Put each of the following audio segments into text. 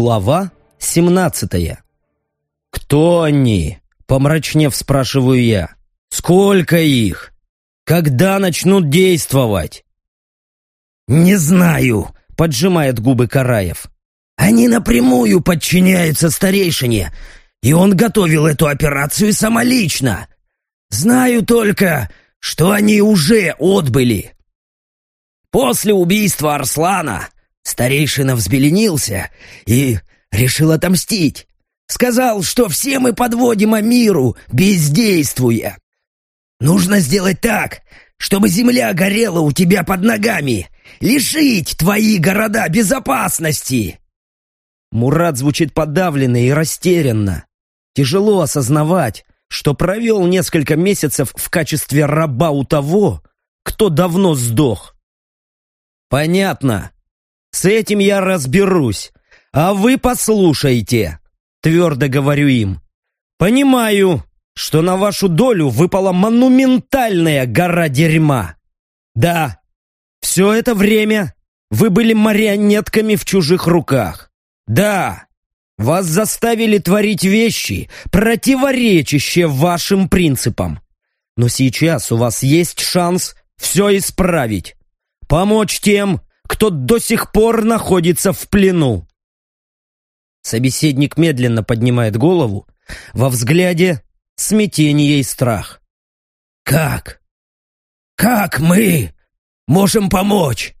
Глава 17 «Кто они?» — помрачнев спрашиваю я. «Сколько их? Когда начнут действовать?» «Не знаю», — поджимает губы Караев. «Они напрямую подчиняются старейшине, и он готовил эту операцию самолично. Знаю только, что они уже отбыли. После убийства Арслана старейшина взбеленился и решил отомстить. Сказал, что все мы подводим миру, бездействуя. Нужно сделать так, чтобы земля горела у тебя под ногами, лишить твои города безопасности. Мурат звучит подавленно и растерянно. Тяжело осознавать, что провел несколько месяцев в качестве раба у того, кто давно сдох. «Понятно. С этим я разберусь. А вы послушайте», — твердо говорю им. «Понимаю, что на вашу долю выпала монументальная гора дерьма. Да, все это время вы были марионетками в чужих руках. Да, вас заставили творить вещи, противоречащие вашим принципам. Но сейчас у вас есть шанс все исправить помочь тем, кто до сих пор находится в плену. Собеседник медленно поднимает голову, во взгляде смятение и страх. «Как? Как мы можем помочь?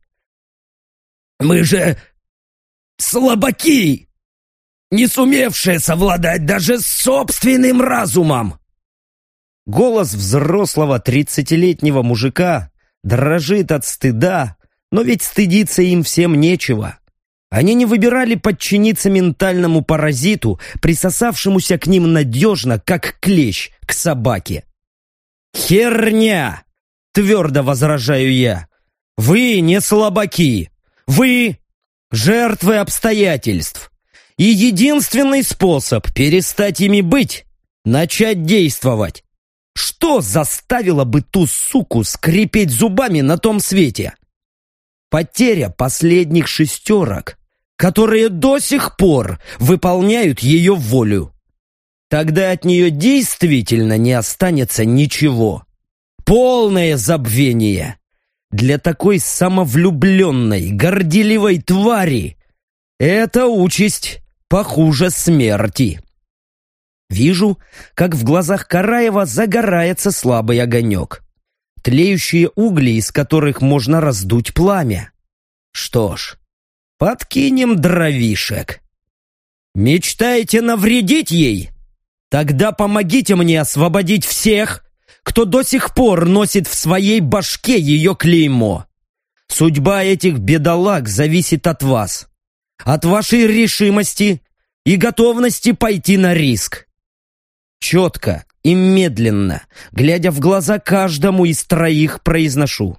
Мы же слабаки, не сумевшие совладать даже с собственным разумом!» Голос взрослого тридцатилетнего мужика дрожит от стыда, но ведь стыдиться им всем нечего. Они не выбирали подчиниться ментальному паразиту, присосавшемуся к ним надежно, как клещ к собаке. «Херня!» — твердо возражаю я. «Вы не слабаки! Вы жертвы обстоятельств! И единственный способ перестать ими быть — начать действовать. Что заставило бы ту суку скрипеть зубами на том свете? Потеря последних шестерок, которые до сих пор выполняют ее волю. Тогда от нее действительно не останется ничего. Полное забвение. Для такой самовлюбленной, горделивой твари эта участь похуже смерти. Вижу, как в глазах Караева загорается слабый огонек. Тлеющие угли, из которых можно раздуть пламя. Что ж, подкинем дровишек. Мечтаете навредить ей? Тогда помогите мне освободить всех, кто до сих пор носит в своей башке ее клеймо. Судьба этих бедолаг зависит от вас, от вашей решимости и готовности пойти на риск. Четко и медленно, глядя в глаза каждому из троих, произношу.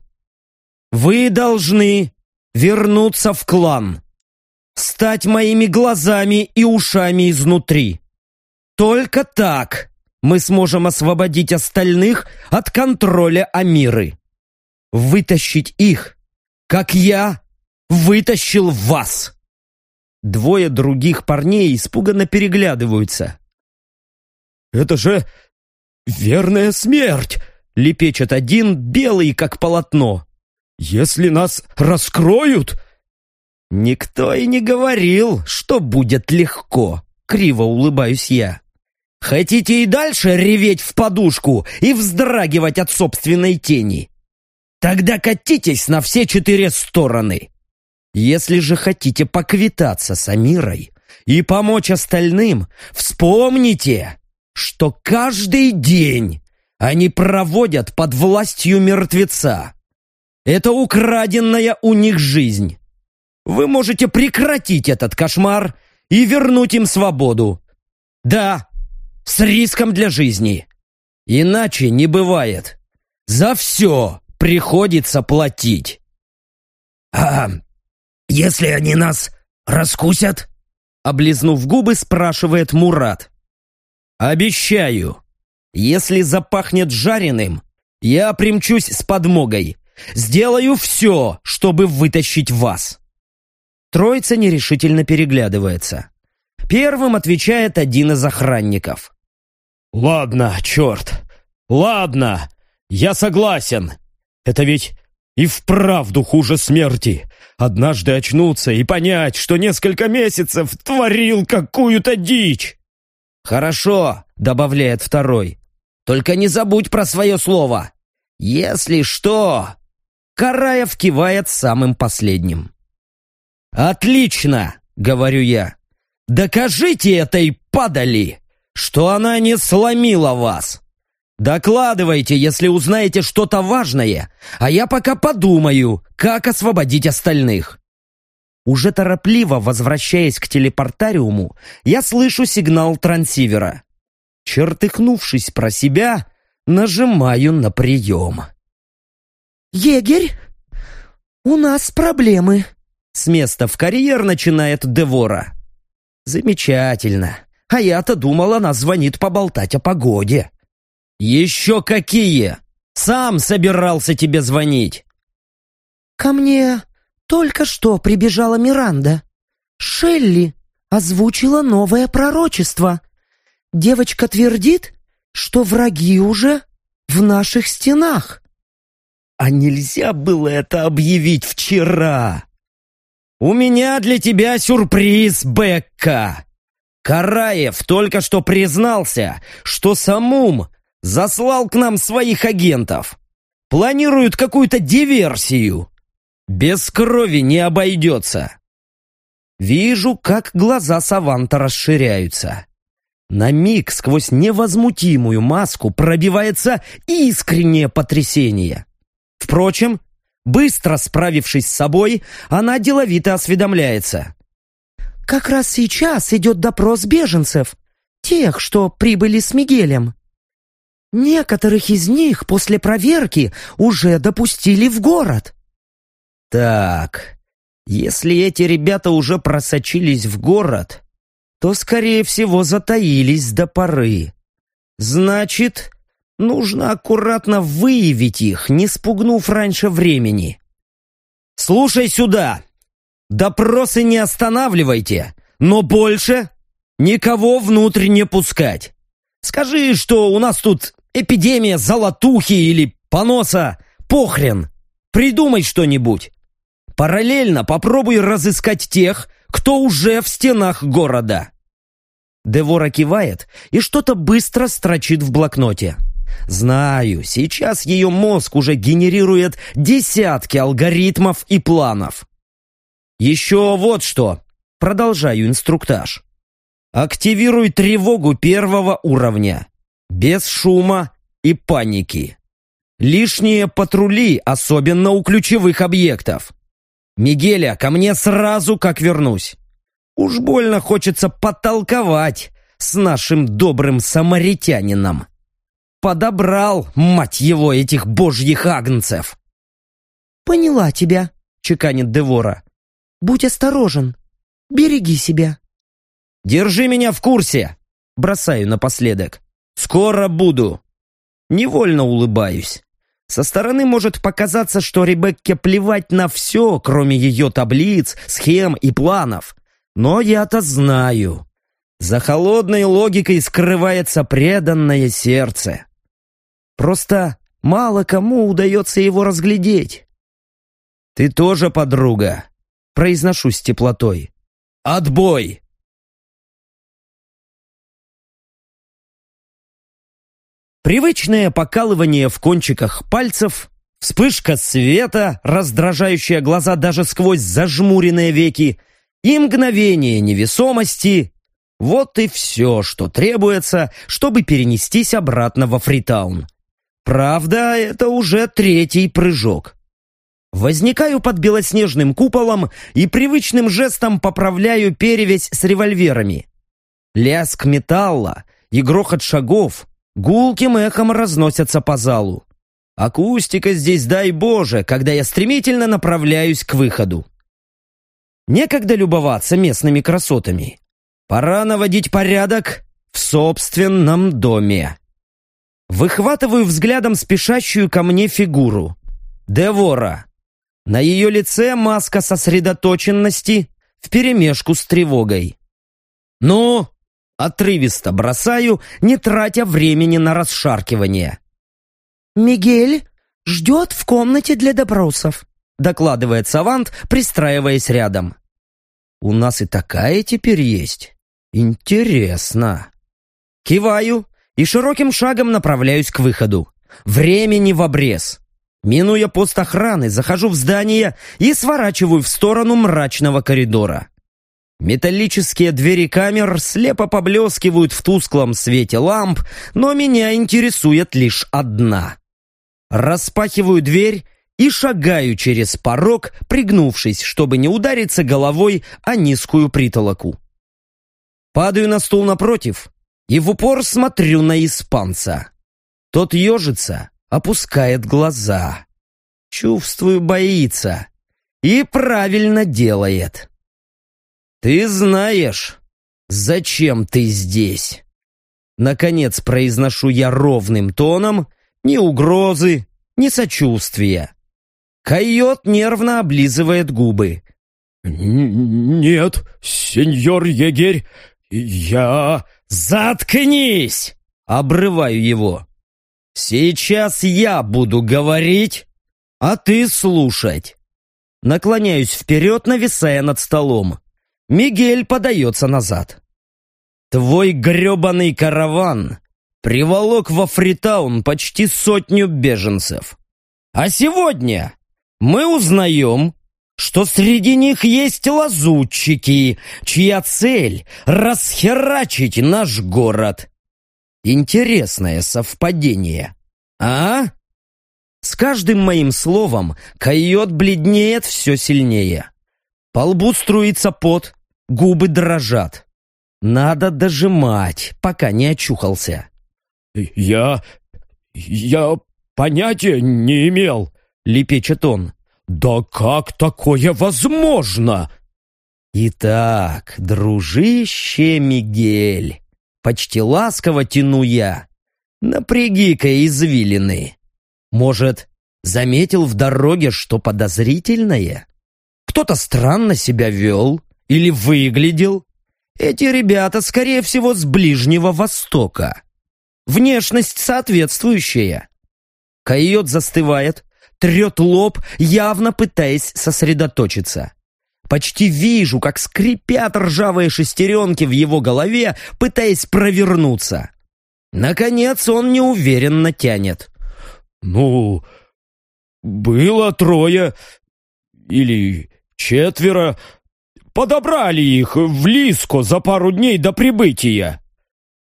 «Вы должны вернуться в клан, стать моими глазами и ушами изнутри. Только так мы сможем освободить остальных от контроля Амиры. Вытащить их, как я вытащил вас!» Двое других парней испуганно переглядываются. «Это же верная смерть!» — лепечет один, белый, как полотно. «Если нас раскроют...» «Никто и не говорил, что будет легко», — криво улыбаюсь я. «Хотите и дальше реветь в подушку и вздрагивать от собственной тени? Тогда катитесь на все четыре стороны. Если же хотите поквитаться с Амирой и помочь остальным, вспомните, что каждый день они проводят под властью мертвеца. Это украденная у них жизнь. Вы можете прекратить этот кошмар и вернуть им свободу. Да, с риском для жизни. Иначе не бывает. За все приходится платить. «А если они нас раскусят?» Облизнув губы, спрашивает Мурат. Обещаю, если запахнет жареным, я примчусь с подмогой. Сделаю все, чтобы вытащить вас. Троица нерешительно переглядывается. Первым отвечает один из охранников. «Ладно, черт, ладно, я согласен. Это ведь и вправду хуже смерти. Однажды очнуться и понять, что несколько месяцев творил какую-то дичь. «Хорошо», — добавляет второй. «Только не забудь про свое слово. Если что...» Караев кивает самым последним. «Отлично!» — говорю я. «Докажите этой падали, что она не сломила вас!» Докладывайте, если узнаете что-то важное, а я пока подумаю, как освободить остальных. Уже торопливо возвращаясь к телепортариуму, я слышу сигнал трансивера. Чертыхнувшись про себя, нажимаю на прием. «Егерь, у нас проблемы», — с места в карьер начинает Девора. «Замечательно. А я-то думал, она звонит поболтать о погоде». «Еще какие! Сам собирался тебе звонить!» «Ко мне только что прибежала Миранда. Шелли озвучила новое пророчество. Девочка твердит, что враги уже в наших стенах». «А нельзя было это объявить вчера?» «У меня для тебя сюрприз, Бекка!» Караев только что признался, что Самум Заслал к нам своих агентов. Планируют какую-то диверсию. Без крови не обойдется. Вижу, как глаза Саванта расширяются. На миг сквозь невозмутимую маску пробивается искреннее потрясение. Впрочем, быстро справившись с собой, она деловито осведомляется. «Как раз сейчас идет допрос беженцев, тех, что прибыли с Мигелем. Некоторых из них после проверки уже допустили в город. Так, если эти ребята уже просочились в город, то, скорее всего, затаились до поры. Значит, нужно аккуратно выявить их, не спугнув раньше времени. Слушай сюда. Допросы не останавливайте, но больше никого внутрь не пускать. Скажи, что у нас тут Эпидемия золотухи или поноса. Похрен. Придумай что-нибудь. Параллельно попробуй разыскать тех, кто уже в стенах города. Девора кивает и что-то быстро строчит в блокноте. Знаю, сейчас ее мозг уже генерирует десятки алгоритмов и планов. Еще вот что. Продолжаю инструктаж. Активируй тревогу первого уровня. Без шума и паники. Лишние патрули, особенно у ключевых объектов. Мигеля, ко мне сразу, как вернусь. Уж больно хочется потолковать с нашим добрым самаритянином. Подобрал, мать его, этих божьих агнцев. «Поняла тебя», — чеканит Девора. «Будь осторожен. Береги себя». «Держи меня в курсе», — бросаю напоследок. «Скоро буду!» Невольно улыбаюсь. Со стороны может показаться, что Ребекке плевать на все, кроме ее таблиц, схем и планов. Но я-то знаю. За холодной логикой скрывается преданное сердце. Просто мало кому удается его разглядеть. «Ты тоже подруга», — произношу с теплотой. «Отбой!» Привычное покалывание в кончиках пальцев, вспышка света, раздражающая глаза даже сквозь зажмуренные веки, и мгновение невесомости — вот и все, что требуется, чтобы перенестись обратно во Фритаун. Правда, это уже третий прыжок. Возникаю под белоснежным куполом и привычным жестом поправляю перевязь с револьверами. Лязг металла и грохот шагов гулким эхом разносятся по залу. Акустика здесь, дай Боже, когда я стремительно направляюсь к выходу. Некогда любоваться местными красотами. Пора наводить порядок в собственном доме. Выхватываю взглядом спешащую ко мне фигуру. Девора. На ее лице маска сосредоточенности вперемешку с тревогой. «Ну?» Отрывисто бросаю, не тратя времени на расшаркивание. «Мигель ждет в комнате для допросов», докладывает Савант, пристраиваясь рядом. «У нас и такая теперь есть. Интересно». Киваю и широким шагом направляюсь к выходу. Времени в обрез. Минуя пост охраны, захожу в здание и сворачиваю в сторону мрачного коридора. Металлические двери камер слепо поблескивают в тусклом свете ламп, но меня интересует лишь одна. Распахиваю дверь и шагаю через порог, пригнувшись, чтобы не удариться головой о низкую притолоку. Падаю на стул напротив и в упор смотрю на испанца. Тот ежится, опускает глаза. Чувствую, боится. И правильно делает. «Ты знаешь, зачем ты здесь?» Наконец произношу я ровным тоном, ни угрозы, ни сочувствия. Койот нервно облизывает губы. «Нет, сеньор егерь, я...» «Заткнись!» — обрываю его. «Сейчас я буду говорить, а ты слушать». Наклоняюсь вперед, нависая над столом. Мигель подается назад. Твой гребаный караван приволок во Фритаун почти сотню беженцев. А сегодня мы узнаем, что среди них есть лазутчики, чья цель — расхерачить наш город. Интересное совпадение, а? С каждым моим словом койот бледнеет все сильнее. По лбу струится пот, Губы дрожат. Надо дожимать, пока не очухался. «Я... я понятия не имел», — лепечет он. «Да как такое возможно?» «Итак, дружище Мигель, почти ласково тяну я, напряги-ка извилины. Может, заметил в дороге что подозрительное? Кто-то странно себя вел, или выглядел. Эти ребята, скорее всего, с Ближнего Востока. Внешность соответствующая. Койот застывает, трет лоб, явно пытаясь сосредоточиться. Почти вижу, как скрипят ржавые шестеренки в его голове, пытаясь провернуться. Наконец он неуверенно тянет. «Ну, было трое или четверо, Подобрали их в Лиско за пару дней до прибытия.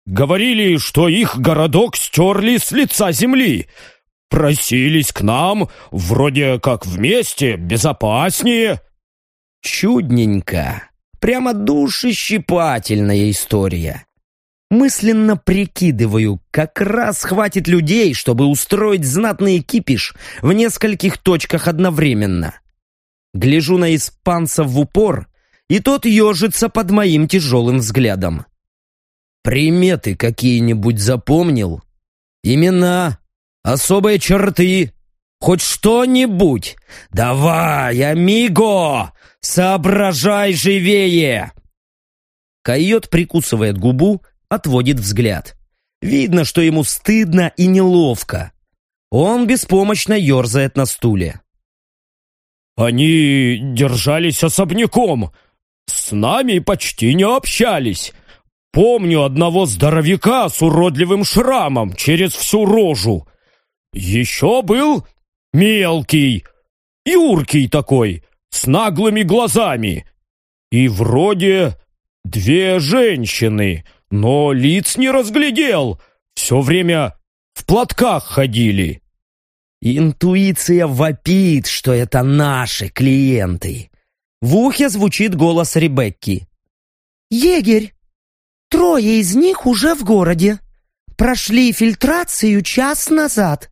Говорили, что их городок стерли с лица земли. Просились к нам, вроде как вместе, безопаснее. Чудненько. Прямо душещипательная история. Мысленно прикидываю, как раз хватит людей, чтобы устроить знатный кипиш в нескольких точках одновременно. Гляжу на испанца в упор и тот ежится под моим тяжелым взглядом. «Приметы какие-нибудь запомнил? Имена? Особые черты? Хоть что-нибудь? Давай, амиго! Соображай живее!» Койот прикусывает губу, отводит взгляд. Видно, что ему стыдно и неловко. Он беспомощно ерзает на стуле. «Они держались особняком», с нами почти не общались. Помню одного здоровяка с уродливым шрамом через всю рожу. Еще был мелкий, юркий такой, с наглыми глазами. И вроде две женщины, но лиц не разглядел. Все время в платках ходили. Интуиция вопит, что это наши клиенты. В ухе звучит голос Ребекки. «Егерь, трое из них уже в городе. Прошли фильтрацию час назад».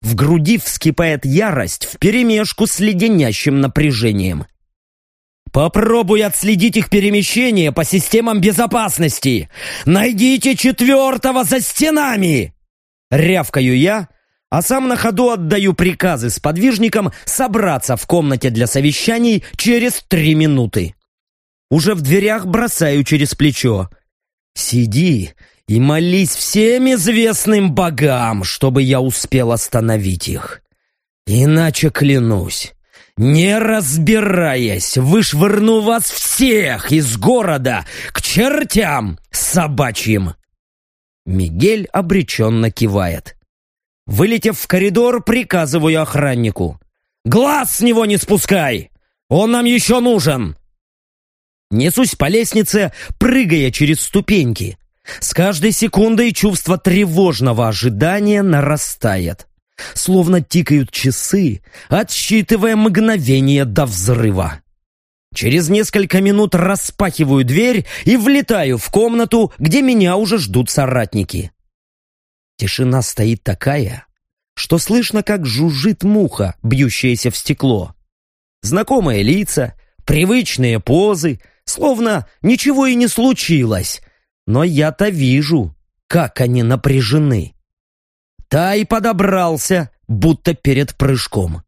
В груди вскипает ярость вперемешку с леденящим напряжением. Попробуй отследить их перемещение по системам безопасности. Найдите четвертого за стенами!» Рявкаю я, а сам на ходу отдаю приказы с подвижникам собраться в комнате для совещаний через три минуты. Уже в дверях бросаю через плечо. Сиди и молись всем известным богам, чтобы я успел остановить их. Иначе клянусь, не разбираясь, вышвырну вас всех из города к чертям собачьим. Мигель обреченно кивает. Вылетев в коридор, приказываю охраннику. «Глаз с него не спускай! Он нам еще нужен!» Несусь по лестнице, прыгая через ступеньки. С каждой секундой чувство тревожного ожидания нарастает. Словно тикают часы, отсчитывая мгновение до взрыва. Через несколько минут распахиваю дверь и влетаю в комнату, где меня уже ждут соратники. Тишина стоит такая, что слышно, как жужжит муха, бьющаяся в стекло. Знакомые лица, привычные позы, словно ничего и не случилось. Но я-то вижу, как они напряжены. Тай подобрался, будто перед прыжком.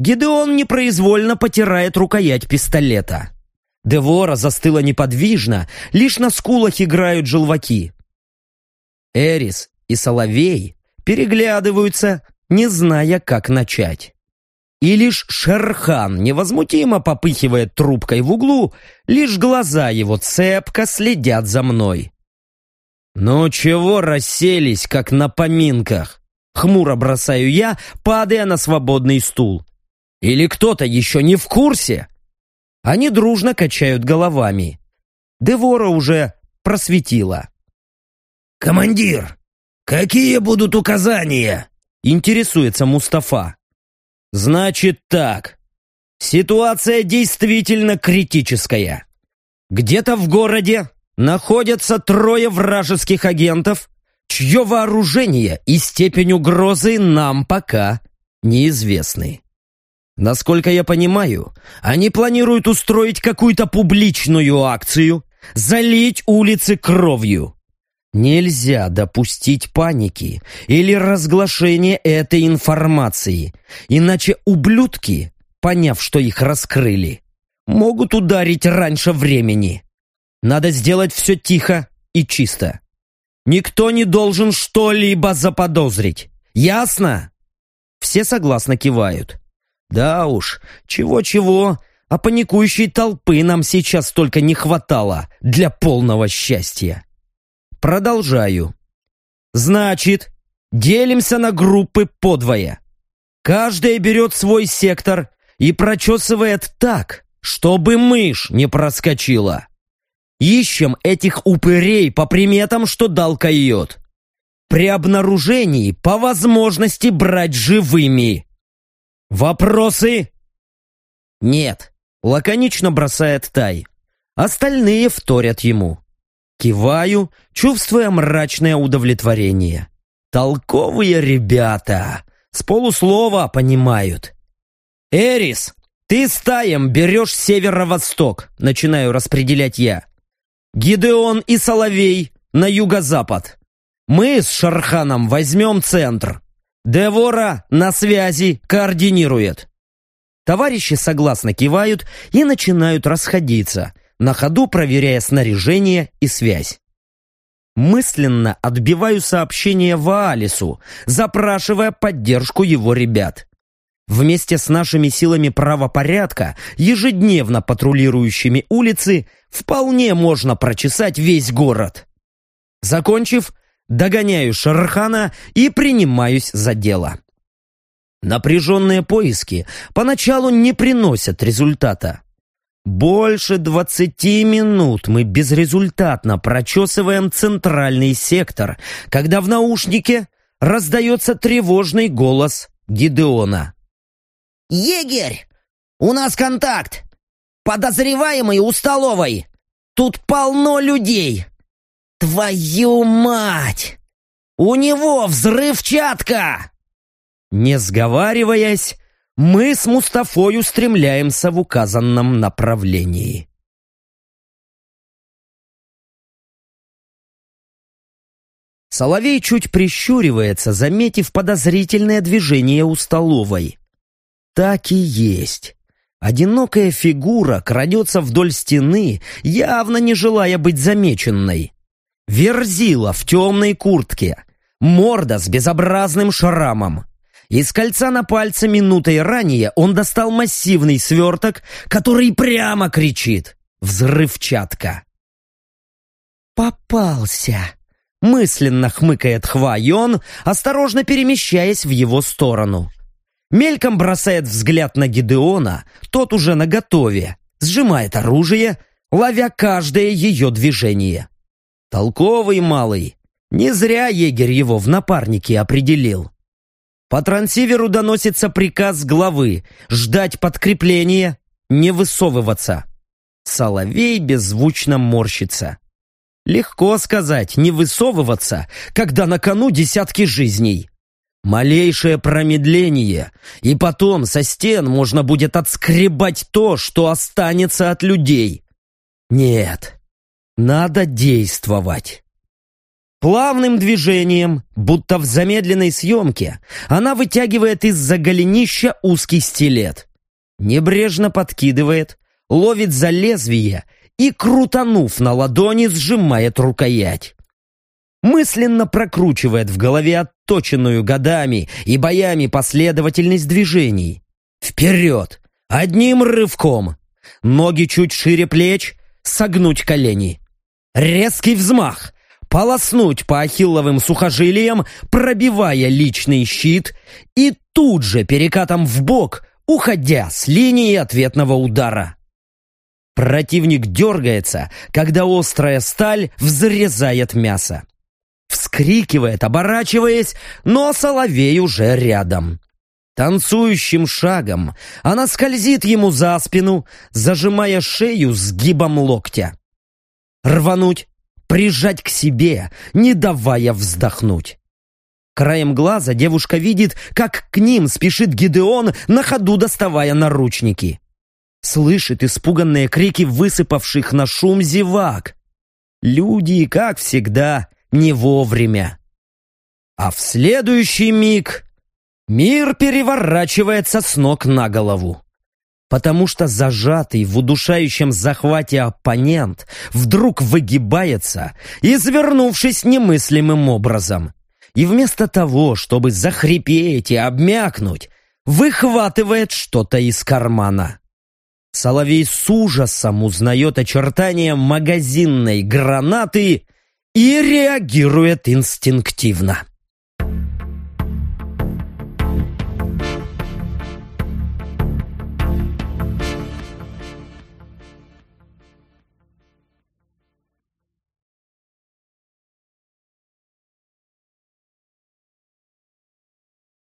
Гидеон непроизвольно потирает рукоять пистолета. Девора застыла неподвижно, лишь на скулах играют желваки. Эрис и Соловей переглядываются, не зная, как начать. И лишь Шерхан невозмутимо попыхивает трубкой в углу, лишь глаза его цепко следят за мной. «Ну чего расселись, как на поминках?» Хмуро бросаю я, падая на свободный стул. «Или кто-то еще не в курсе?» Они дружно качают головами. Девора уже просветила. «Командир, какие будут указания?» Интересуется Мустафа. «Значит так. Ситуация действительно критическая. Где-то в городе находятся трое вражеских агентов, чье вооружение и степень угрозы нам пока неизвестны. Насколько я понимаю, они планируют устроить какую-то публичную акцию, залить улицы кровью. Нельзя допустить паники или разглашения этой информации, иначе ублюдки, поняв, что их раскрыли, могут ударить раньше времени. Надо сделать все тихо и чисто. Никто не должен что-либо заподозрить. Ясно? Все согласно кивают. Да уж, чего-чего, а паникующей толпы нам сейчас только не хватало для полного счастья. Продолжаю. Значит, делимся на группы подвое. Каждая берет свой сектор и прочесывает так, чтобы мышь не проскочила. Ищем этих упырей по приметам, что дал койот. При обнаружении по возможности брать живыми. Вопросы? Нет, лаконично бросает Тай. Остальные вторят ему. Киваю, чувствуя мрачное удовлетворение. Толковые ребята, с полуслова понимают. «Эрис, ты стаем берешь северо-восток», начинаю распределять я. «Гидеон и Соловей на юго-запад. Мы с Шарханом возьмем центр. Девора на связи координирует». Товарищи согласно кивают и начинают расходиться – на ходу проверяя снаряжение и связь. Мысленно отбиваю сообщение Ваалису, запрашивая поддержку его ребят. Вместе с нашими силами правопорядка, ежедневно патрулирующими улицы, вполне можно прочесать весь город. Закончив, догоняю Шархана и принимаюсь за дело. Напряженные поиски поначалу не приносят результата. Больше двадцати минут мы безрезультатно прочесываем центральный сектор, когда в наушнике раздается тревожный голос Гидеона. «Егерь! У нас контакт! Подозреваемый у столовой! Тут полно людей! Твою мать! У него взрывчатка!» Не сговариваясь, мы с Мустафой устремляемся в указанном направлении. Соловей чуть прищуривается, заметив подозрительное движение у столовой. Так и есть. Одинокая фигура крадется вдоль стены, явно не желая быть замеченной. Верзила в темной куртке, морда с безобразным шрамом. Из кольца на пальце минутой ранее он достал массивный сверток, который прямо кричит «Взрывчатка!». «Попался!» Мысленно хмыкает Хва-Йон, осторожно перемещаясь в его сторону. Мельком бросает взгляд на Гидеона, тот уже наготове, сжимает оружие, ловя каждое ее движение. Толковый малый. Не зря егерь его в напарнике определил. По трансиверу доносится приказ главы ждать подкрепления, не высовываться. Соловей беззвучно морщится. Легко сказать, не высовываться, когда на кону десятки жизней. Малейшее промедление, и потом со стен можно будет отскребать то, что останется от людей. Нет, надо действовать. Плавным движением, будто в замедленной съемке, она вытягивает из-за голенища узкий стилет. Небрежно подкидывает, ловит за лезвие и, крутанув на ладони, сжимает рукоять. Мысленно прокручивает в голове отточенную годами и боями последовательность движений. Вперед! Одним рывком! Ноги чуть шире плеч, согнуть колени. Резкий взмах, полоснуть по ахилловым сухожилиям, пробивая личный щит и тут же перекатом в бок, уходя с линии ответного удара. Противник дергается, когда острая сталь взрезает мясо. Вскрикивает, оборачиваясь, но соловей уже рядом. Танцующим шагом она скользит ему за спину, зажимая шею сгибом локтя рвануть, прижать к себе, не давая вздохнуть. Краем глаза девушка видит, как к ним спешит Гидеон, на ходу доставая наручники. Слышит испуганные крики высыпавших на шум зевак. Люди, как всегда, не вовремя. А в следующий миг мир переворачивается с ног на голову потому что зажатый в удушающем захвате оппонент вдруг выгибается, извернувшись немыслимым образом. И вместо того, чтобы захрипеть и обмякнуть, выхватывает что-то из кармана. Соловей с ужасом узнает очертания магазинной гранаты и реагирует инстинктивно.